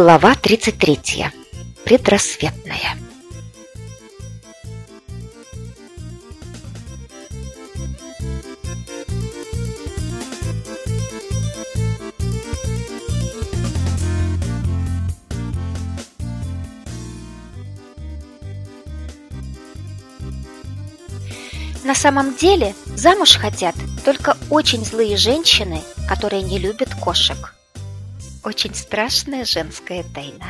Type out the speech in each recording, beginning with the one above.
Глава 33. Предрассветная. На самом деле замуж хотят только очень злые женщины, которые не любят кошек. Очень страшная женская тайна.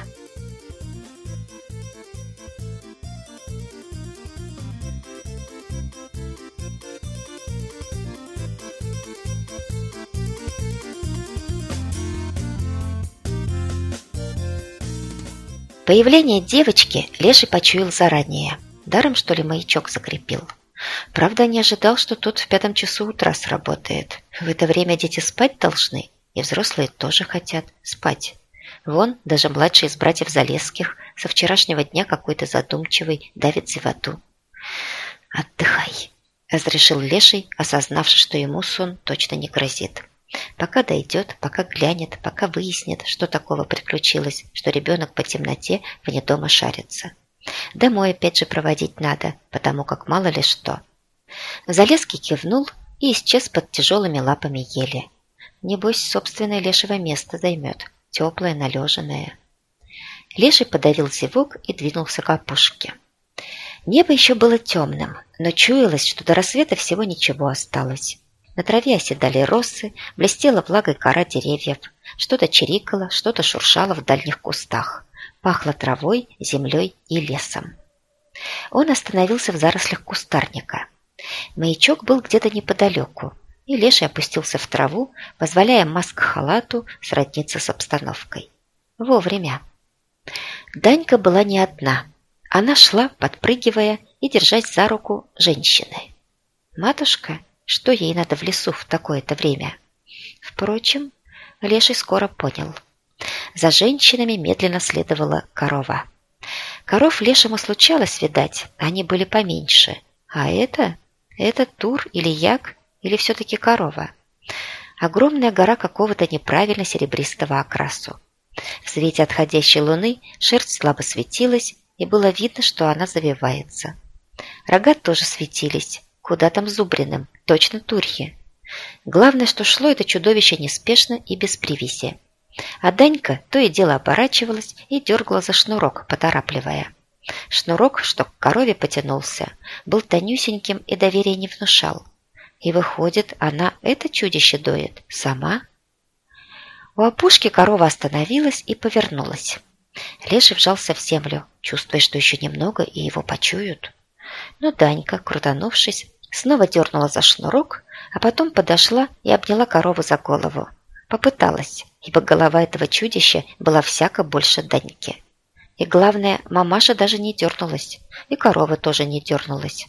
Появление девочки Леший почуял заранее. Даром, что ли, маячок закрепил. Правда, не ожидал, что тот в пятом часу утра сработает. В это время дети спать должны, и взрослые тоже хотят спать. Вон, даже младший из братьев Залесских со вчерашнего дня какой-то задумчивый давит зевоту. «Отдыхай», – разрешил Леший, осознавший, что ему сон точно не грозит. Пока дойдет, пока глянет, пока выяснит, что такого приключилось, что ребенок по темноте вне дома шарится. Домой опять же проводить надо, потому как мало ли что. Залеский кивнул и исчез под тяжелыми лапами ели. Небось, собственное лешего место займет, теплое, належанное. Леший подавил зевок и двинулся к опушке. Небо еще было темным, но чуялось, что до рассвета всего ничего осталось. На траве оседали росы, блестела влагой кора деревьев, что-то чирикало, что-то шуршало в дальних кустах. Пахло травой, землей и лесом. Он остановился в зарослях кустарника. Маячок был где-то неподалеку, и Леший опустился в траву, позволяя маск-халату сродниться с обстановкой. Вовремя. Данька была не одна. Она шла, подпрыгивая и держась за руку женщины. Матушка, что ей надо в лесу в такое-то время? Впрочем, Леший скоро понял – за женщинами медленно следовала корова. Коров лешему случалось видать, они были поменьше. А это? Это тур или як, или все-таки корова? Огромная гора какого-то неправильно серебристого окрасу. В свете отходящей луны шерсть слабо светилась, и было видно, что она завивается. Рога тоже светились, куда там зубриным, точно турье. Главное, что шло это чудовище неспешно и без привиси. А Данька то и дело оборачивалась и дергала за шнурок, поторапливая. Шнурок, что к корове потянулся, был тонюсеньким и доверия не внушал. И выходит, она это чудище доит сама? У опушки корова остановилась и повернулась. Леший вжался в землю, чувствуя, что еще немного и его почуют. Но Данька, крутанувшись, снова дернула за шнурок, а потом подошла и обняла корову за голову. Попыталась, ибо голова этого чудища была всяко больше Даньки. И главное, мамаша даже не дернулась, и корова тоже не дернулась.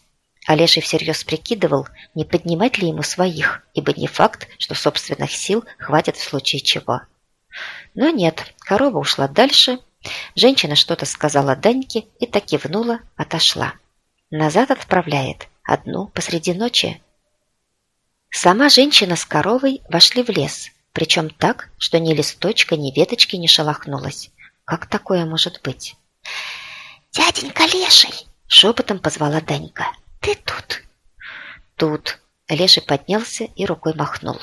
Олеший всерьез прикидывал, не поднимать ли ему своих, ибо не факт, что собственных сил хватит в случае чего. Но нет, корова ушла дальше, женщина что-то сказала Даньке и так кивнула, отошла. Назад отправляет, одну посреди ночи. Сама женщина с коровой вошли в лес – причем так, что ни листочка, ни веточки не шелохнулась. Как такое может быть? «Дяденька Леший!» – шепотом позвала Данька. «Ты тут?» «Тут». Леший поднялся и рукой махнул.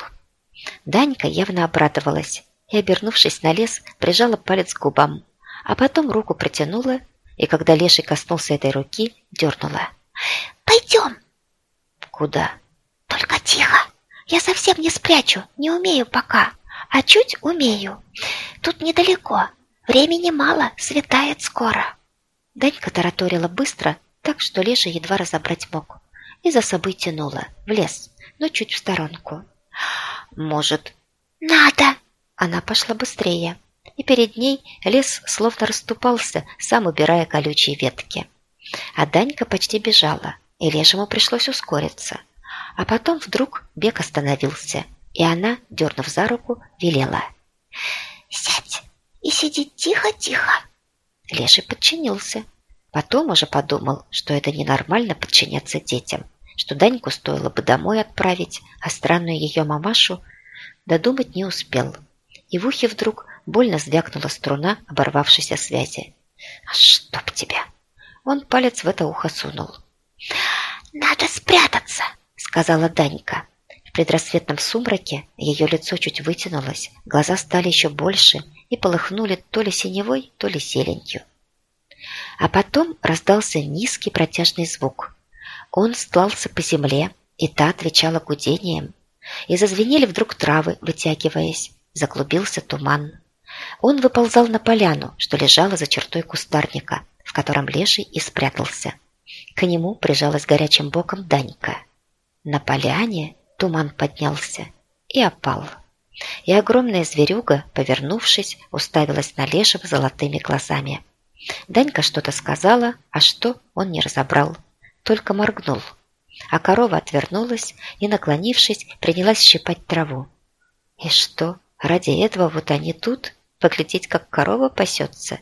Данька явно обрадовалась и, обернувшись на лес, прижала палец к губам, а потом руку протянула, и когда Леший коснулся этой руки, дернула. «Пойдем!» «Куда?» «Только тихо!» Я совсем не спрячу, не умею пока, а чуть умею. Тут недалеко, времени мало, светает скоро». Данька тараторила быстро, так что Леша едва разобрать мог. И за собой тянула, в лес, но чуть в сторонку. «Может...» «Надо!» Она пошла быстрее, и перед ней лес словно расступался, сам убирая колючие ветки. А Данька почти бежала, и Лешему пришлось ускориться – а потом вдруг бег остановился, и она, дернув за руку, велела. «Сядь и сиди тихо-тихо!» Леший подчинился. Потом уже подумал, что это ненормально подчиняться детям, что Даньку стоило бы домой отправить, а странную ее мамашу додумать не успел. И в ухе вдруг больно звякнула струна оборвавшейся связи. «А чтоб тебя!» Он палец в это ухо сунул. «Надо спрятаться!» — сказала Данька. В предрассветном сумраке ее лицо чуть вытянулось, глаза стали еще больше и полыхнули то ли синевой, то ли зеленью. А потом раздался низкий протяжный звук. Он стлался по земле, и та отвечала гудением. И зазвенели вдруг травы, вытягиваясь. Заклубился туман. Он выползал на поляну, что лежала за чертой кустарника, в котором леший и спрятался. К нему прижалась горячим боком Данька. На поляне туман поднялся и опал. И огромная зверюга, повернувшись, уставилась на Лешего золотыми глазами. Данька что-то сказала, а что он не разобрал, только моргнул. А корова отвернулась и, наклонившись, принялась щипать траву. И что, ради этого вот они тут? Поглядеть, как корова пасется?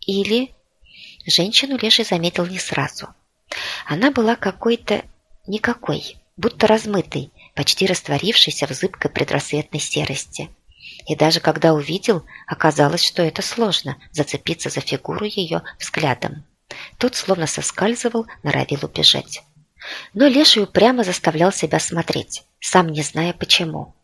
Или... Женщину Леший заметил не сразу. Она была какой-то... никакой, будто размытой, почти растворившейся в зыбкой предрассветной серости. И даже когда увидел, оказалось, что это сложно – зацепиться за фигуру ее взглядом. Тот словно соскальзывал, норовил убежать. Но Леший упрямо заставлял себя смотреть, сам не зная почему.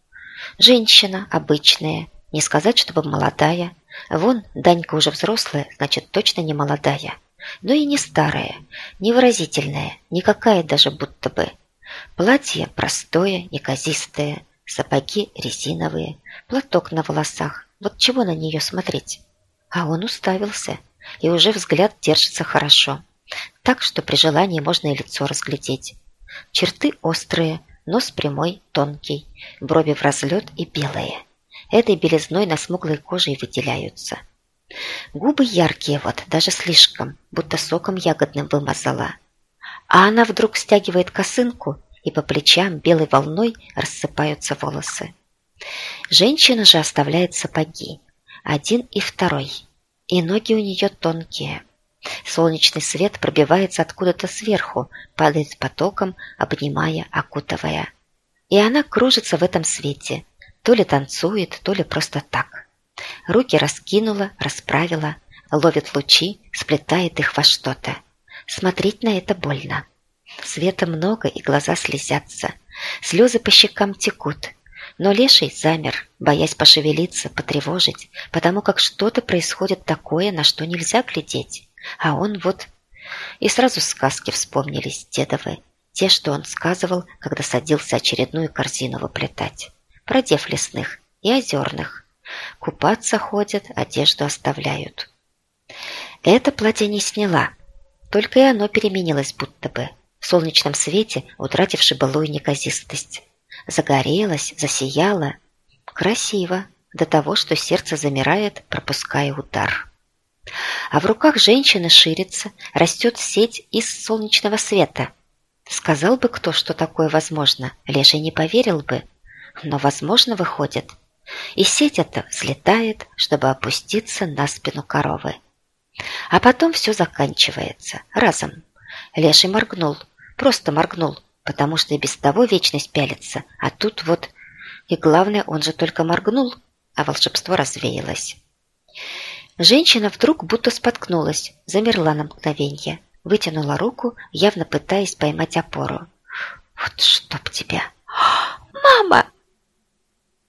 Женщина обычная, не сказать, чтобы молодая. Вон, Данька уже взрослая, значит, точно не молодая. Но и не старая, невыразительная, никакая даже будто бы. Платье простое, неказистое, сапоги резиновые, платок на волосах. Вот чего на нее смотреть? А он уставился, и уже взгляд держится хорошо. Так что при желании можно и лицо разглядеть. Черты острые, нос прямой, тонкий, брови в разлет и белые. Этой белизной на смуглой коже и выделяются. Губы яркие вот, даже слишком, будто соком ягодным вымазала. А она вдруг стягивает косынку, и по плечам белой волной рассыпаются волосы. Женщина же оставляет сапоги, один и второй, и ноги у нее тонкие. Солнечный свет пробивается откуда-то сверху, падает потоком, обнимая, окутывая. И она кружится в этом свете, то ли танцует, то ли просто так. Руки раскинула, расправила, ловит лучи, сплетает их во что-то. Смотреть на это больно. Света много, и глаза слезятся. Слезы по щекам текут. Но Леший замер, боясь пошевелиться, потревожить, потому как что-то происходит такое, на что нельзя глядеть. А он вот... И сразу сказки вспомнились дедовы, те, что он сказывал, когда садился очередную корзину выплетать. Про дев лесных и озерных. Купаться ходят, одежду оставляют. Это платье не сняла, только и оно переменилось будто бы в солнечном свете утративший былую неказистость. Загорелась, засияла. Красиво, до того, что сердце замирает, пропуская удар. А в руках женщины ширится, растет сеть из солнечного света. Сказал бы кто, что такое возможно, Леший не поверил бы. Но возможно выходит. И сеть эта взлетает, чтобы опуститься на спину коровы. А потом все заканчивается, разом. Леший моргнул – Просто моргнул, потому что и без того вечность пялится, а тут вот... И главное, он же только моргнул, а волшебство развеялось. Женщина вдруг будто споткнулась, замерла на мгновенье, вытянула руку, явно пытаясь поймать опору. «Вот чтоб тебя!» «Мама!»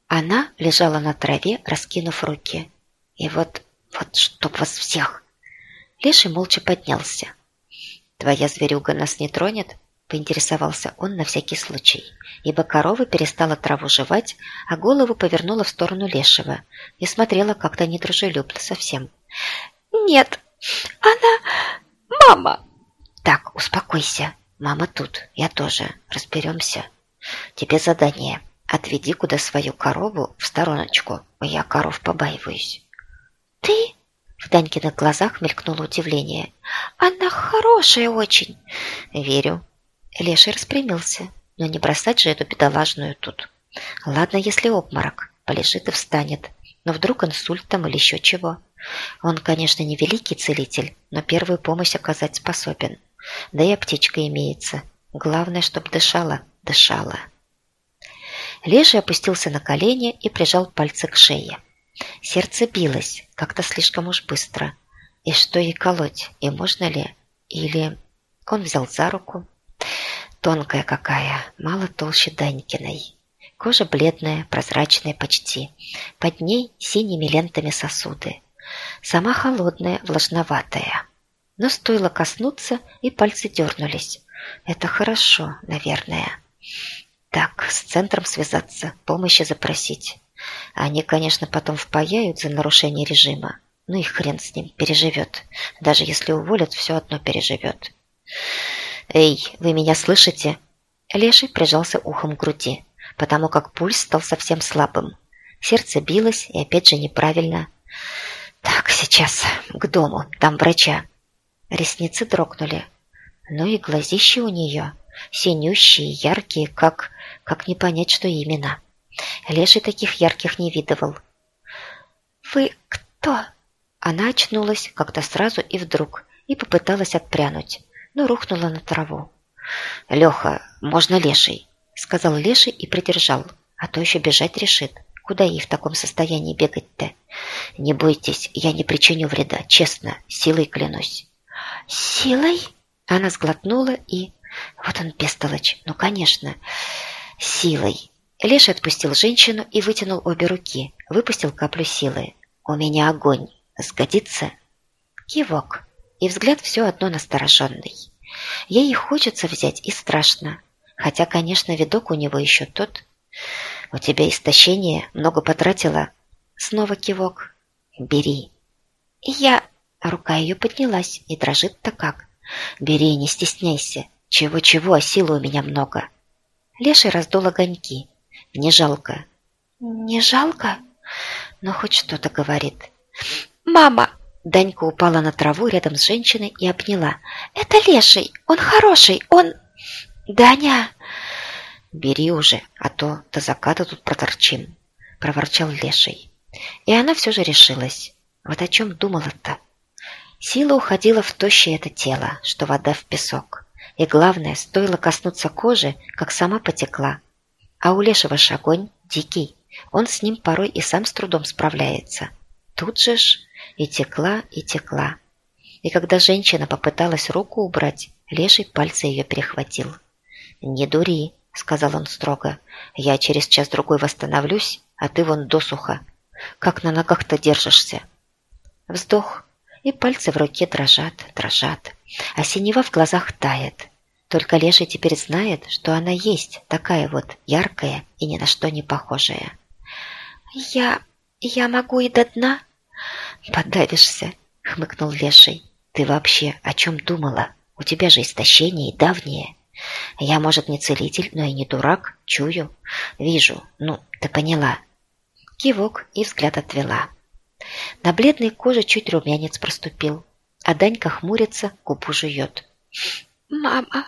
Она лежала на траве, раскинув руки. И вот, вот чтоб вас всех! Леший молча поднялся. «Твоя зверюга нас не тронет?» Поинтересовался он на всякий случай, ибо корова перестала траву жевать, а голову повернула в сторону лешего и смотрела как-то недружелюбно совсем. «Нет, она... мама!» «Так, успокойся. Мама тут, я тоже. Разберемся. Тебе задание. Отведи куда свою корову в стороночку. Я коров побаиваюсь». «Ты?» В Данькиных глазах мелькнуло удивление. «Она хорошая очень!» «Верю. Леший распрямился, но не бросать же эту бедолажную тут. Ладно, если обморок, полежит и встанет, но вдруг инсульт там или еще чего. Он, конечно, не великий целитель, но первую помощь оказать способен. Да и аптечка имеется. Главное, чтоб дышала, дышала. Леший опустился на колени и прижал пальцы к шее. Сердце билось, как-то слишком уж быстро. И что ей колоть, и можно ли? Или он взял за руку. Тонкая какая, мало толще Данькиной. Кожа бледная, прозрачная почти. Под ней синими лентами сосуды. Сама холодная, влажноватая. Но стоило коснуться, и пальцы дернулись. Это хорошо, наверное. Так, с центром связаться, помощи запросить. Они, конечно, потом впаяют за нарушение режима. Ну и хрен с ним, переживет. Даже если уволят, все одно переживет. «Эй, вы меня слышите?» Леший прижался ухом к груди, потому как пульс стал совсем слабым. Сердце билось и опять же неправильно. «Так, сейчас, к дому, там врача». Ресницы дрогнули. Ну и глазища у нее, синющие, яркие, как... как не понять, что именно. Леший таких ярких не видывал. «Вы кто?» Она очнулась как-то сразу и вдруг и попыталась отпрянуть, но рухнула на траву. «Леха, можно Леший?» — сказал Леший и придержал, а то еще бежать решит. Куда ей в таком состоянии бегать-то? Не бойтесь, я не причиню вреда, честно, силой клянусь. Силой? Она сглотнула и... Вот он, бестолочь, ну, конечно, силой. Леша отпустил женщину и вытянул обе руки, выпустил каплю силы. «У меня огонь. Сгодится?» Кивок. И взгляд все одно настороженный. Ей и хочется взять, и страшно. Хотя, конечно, видок у него еще тот. «У тебя истощение, много потратила?» Снова кивок. «Бери». «Я...» Рука ее поднялась, и дрожит-то как. «Бери, не стесняйся. Чего-чего, а силы у меня много». Леший раздул огоньки. «Не жалко». «Не жалко?» Но хоть что-то говорит. «Мама!» Данька упала на траву рядом с женщиной и обняла. «Это Леший! Он хороший! Он...» «Даня!» «Бери уже, а то до заката тут проторчим», – проворчал Леший. И она все же решилась. Вот о чем думала-то? Сила уходила в тощее это тело, что вода в песок. И главное, стоило коснуться кожи, как сама потекла. А у Лешего ж огонь дикий. Он с ним порой и сам с трудом справляется. Тут же ж и текла, и текла. И когда женщина попыталась руку убрать, Леший пальцы ее перехватил. «Не дури», — сказал он строго. «Я через час-другой восстановлюсь, а ты вон досуха. Как на ногах-то держишься?» Вздох, и пальцы в руке дрожат, дрожат, а синева в глазах тает. Только Леша теперь знает, что она есть, такая вот яркая и ни на что не похожая. «Я... я могу и до дна?» «Подавишься», — хмыкнул Леший. «Ты вообще о чем думала? У тебя же истощение давнее». Я, может, не целитель, но и не дурак, чую. Вижу, ну, ты поняла. Кивок и взгляд отвела. На бледной коже чуть румянец проступил, а Данька хмурится, губу жует. «Мама,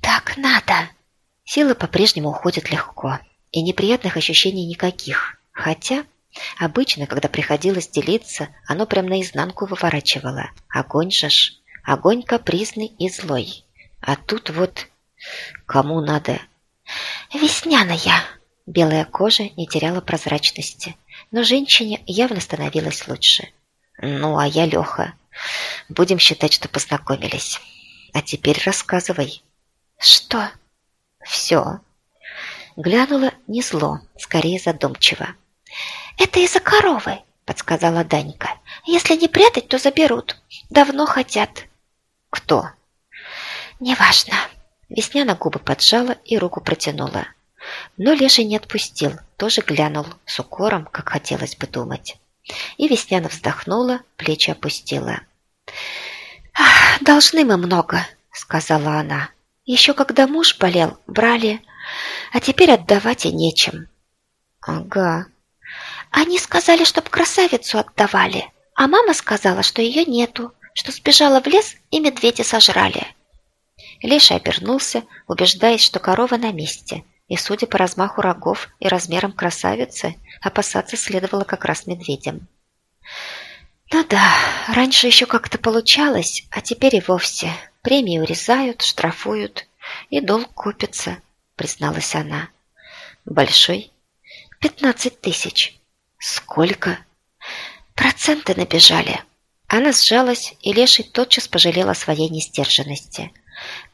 так надо!» Сила по-прежнему уходит легко, и неприятных ощущений никаких. Хотя обычно, когда приходилось делиться, оно прям наизнанку выворачивало. Огонь же ж, огонь капризный и злой. А тут вот кому надо. Весняная. Белая кожа не теряла прозрачности, но женщине явно становилось лучше. Ну, а я Леха. Будем считать, что познакомились. А теперь рассказывай. Что? Все. Глянула не зло, скорее задумчиво. Это из-за коровы, подсказала Данька. Если не прятать, то заберут. Давно хотят. Кто? «Неважно». Весняна губы поджала и руку протянула. Но Леший не отпустил, тоже глянул, с укором, как хотелось бы думать. И Весняна вздохнула, плечи опустила. «Ах, должны мы много», — сказала она. «Еще когда муж болел, брали, а теперь отдавать и нечем». «Ага». «Они сказали, чтоб красавицу отдавали, а мама сказала, что ее нету, что сбежала в лес и медведи сожрали». Леша обернулся, убеждаясь, что корова на месте, и, судя по размаху рогов и размерам красавицы, опасаться следовало как раз медведям. «Ну да, раньше еще как-то получалось, а теперь и вовсе. Премии урезают, штрафуют, и долг купится», — призналась она. «Большой?» «Пятнадцать тысяч». Сколько? Проценты набежали. Она сжалась, и Леший тотчас пожалел о своей нестерженности.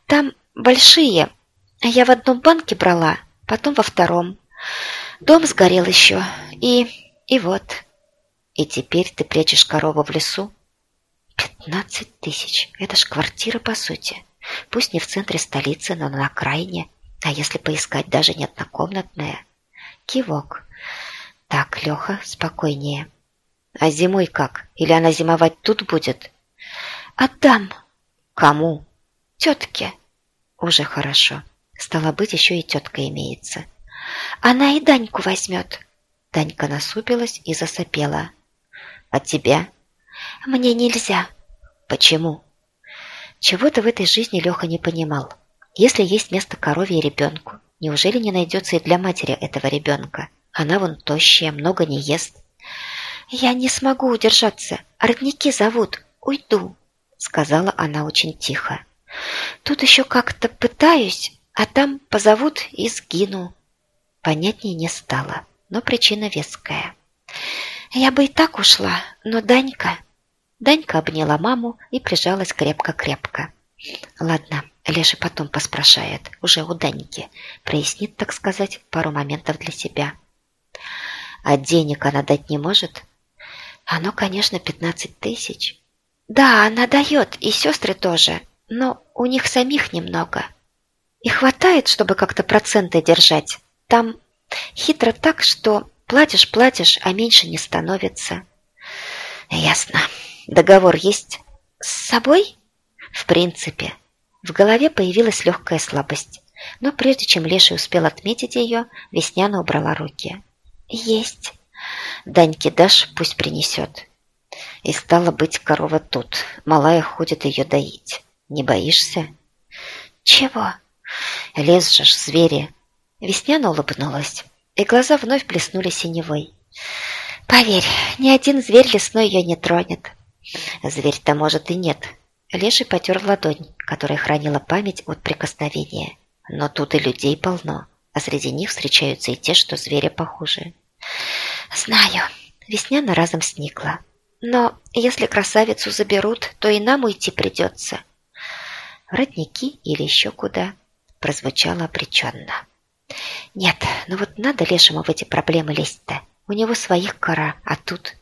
Там большие. Я в одном банке брала, потом во втором. Дом сгорел еще. И... и вот. И теперь ты прячешь корову в лесу? Пятнадцать тысяч. Это ж квартира, по сути. Пусть не в центре столицы, но на окраине. А если поискать, даже не однокомнатная. Кивок. Так, Леха, спокойнее. А зимой как? Или она зимовать тут будет? Отдам. Кому? Тетке. Уже хорошо. Стало быть, еще и тетка имеется. Она и Даньку возьмет. Данька насупилась и засопела. От «А тебя? Мне нельзя. Почему? Чего-то в этой жизни Леха не понимал. Если есть место корове и ребенку, неужели не найдется и для матери этого ребенка? Она вон тощая, много не ест. «Я не смогу удержаться. Родники зовут. Уйду», — сказала она очень тихо. «Тут еще как-то пытаюсь, а там позовут и сгину». Понятнее не стало, но причина веская. Я бы и так ушла, но Данька... Данька обняла маму и прижалась крепко-крепко. Ладно, Леша потом поспрашает, уже у Даньки. Прояснит, так сказать, пару моментов для себя. А денег она дать не может? Оно, конечно, пятнадцать тысяч. Да, она дает, и сестры тоже, но у них самих немного. И хватает, чтобы как-то проценты держать. Там хитро так, что Платишь, платишь, а меньше не становится. Ясно. Договор есть? С собой? В принципе. В голове появилась легкая слабость. Но прежде чем Леша успел отметить ее, Весняна убрала руки. Есть. Даньке дашь, пусть принесет. И стало быть, корова тут. Малая ходит ее доить. Не боишься? Чего? Лес же ж, звери. Весняна улыбнулась и глаза вновь блеснули синевой. «Поверь, ни один зверь лесной ее не тронет». «Зверь-то, может, и нет». Леший потер ладонь, которая хранила память от прикосновения. Но тут и людей полно, а среди них встречаются и те, что зверя похуже. «Знаю». Весняна разом сникла. «Но если красавицу заберут, то и нам уйти придется». В родники или еще куда прозвучало обреченно. Нет, ну вот надо Лешему в эти проблемы лезть-то. У него своих кора, а тут...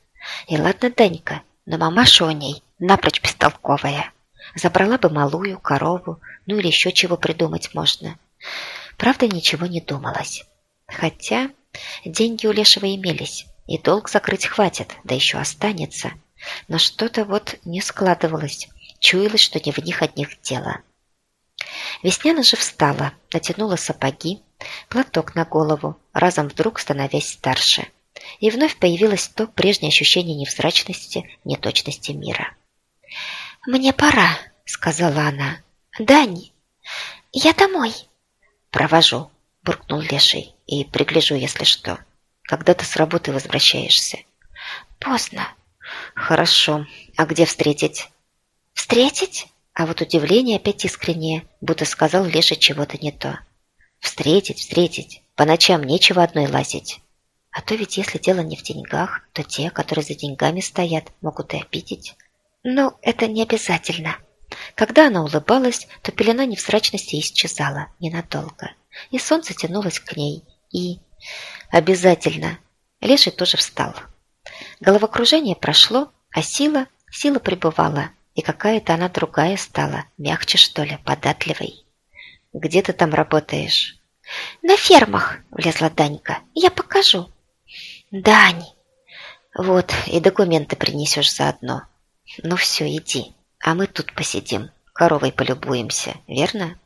И ладно, Данька, но мамаша у ней напрочь бестолковая. Забрала бы малую, корову, ну или еще чего придумать можно. Правда, ничего не думалось. Хотя деньги у Лешего имелись, и долг закрыть хватит, да еще останется. Но что-то вот не складывалось, чуялось, что не в них одних дело. Весняна же встала, натянула сапоги, платок на голову, разом вдруг становясь старше. И вновь появилось то прежнее ощущение невзрачности, неточности мира. «Мне пора», — сказала она. «Дань, я домой». «Провожу», — буркнул Леший, «и пригляжу, если что. Когда ты с работы возвращаешься?» «Поздно». «Хорошо. А где встретить?» «Встретить?» А вот удивление опять искреннее, будто сказал Леша чего-то не то. Встретить, встретить. По ночам нечего одной лазить. А то ведь если дело не в деньгах, то те, которые за деньгами стоят, могут и обидеть. Ну, это не обязательно. Когда она улыбалась, то пелена невзрачности исчезала ненадолго. И солнце тянулось к ней. И... Обязательно. Леший тоже встал. Головокружение прошло, а сила, сила пребывала. И какая-то она другая стала, мягче, что ли, податливой. Где ты там работаешь?» «На фермах», – влезла Данька. «Я покажу». «Дань!» «Вот, и документы принесешь заодно. Ну все, иди, а мы тут посидим, коровой полюбуемся, верно?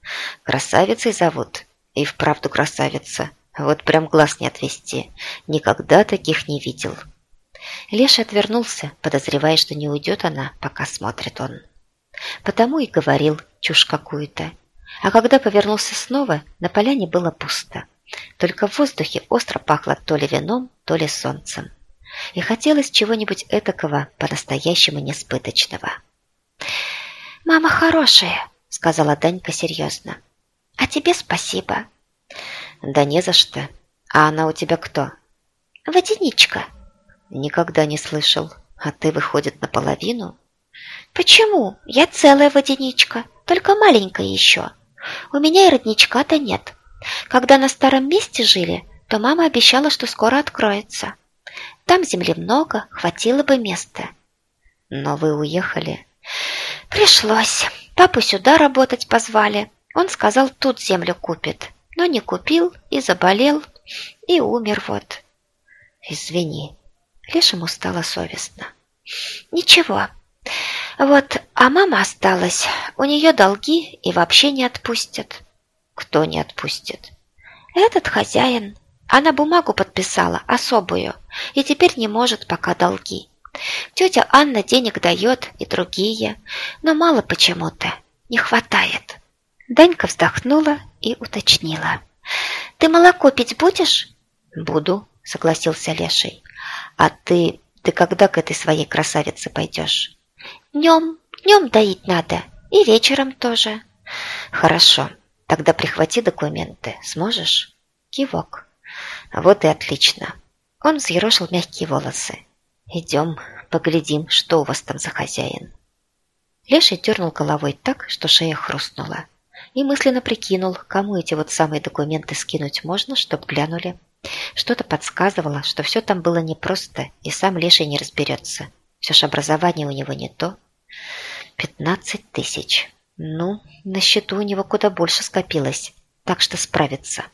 Красавицей зовут. И вправду красавица. Вот прям глаз не отвести. Никогда таких не видел». Леша отвернулся, подозревая, что не уйдет она, пока смотрит он. Потому и говорил чушь какую-то, а когда повернулся снова, на поляне было пусто. Только в воздухе остро пахло то ли вином, то ли солнцем. И хотелось чего-нибудь этакого, по-настоящему несбыточного. «Мама хорошая», — сказала Данька серьезно. «А тебе спасибо». «Да не за что. А она у тебя кто?» «Водяничка». Никогда не слышал. А ты, выходит, наполовину? Почему? Я целая водяничка, только маленькая еще. У меня и родничка-то нет. Когда на старом месте жили, то мама обещала, что скоро откроется. Там земли много, хватило бы места. Но вы уехали? Пришлось. Папу сюда работать позвали. Он сказал, тут землю купит. Но не купил и заболел, и умер вот. Извини. Лешему стало совестно. Ничего. Вот, а мама осталась. У нее долги и вообще не отпустят. Кто не отпустит? Этот хозяин. Она бумагу подписала, особую, и теперь не может пока долги. Тетя Анна денег дает и другие, но мало почему-то, не хватает. Данька вздохнула и уточнила. «Ты молоко пить будешь?» «Буду», — согласился Леший. «А ты, ты когда к этой своей красавице пойдешь?» «Днем, днем доить надо, и вечером тоже». «Хорошо, тогда прихвати документы, сможешь?» Кивок. «Вот и отлично». Он взъерошил мягкие волосы. «Идем, поглядим, что у вас там за хозяин». Леший дернул головой так, что шея хрустнула, и мысленно прикинул, кому эти вот самые документы скинуть можно, чтоб глянули. Что-то подсказывало, что все там было непросто, и сам Леший не разберется. Все ж образование у него не то. Пятнадцать тысяч. Ну, на счету у него куда больше скопилось, так что справится.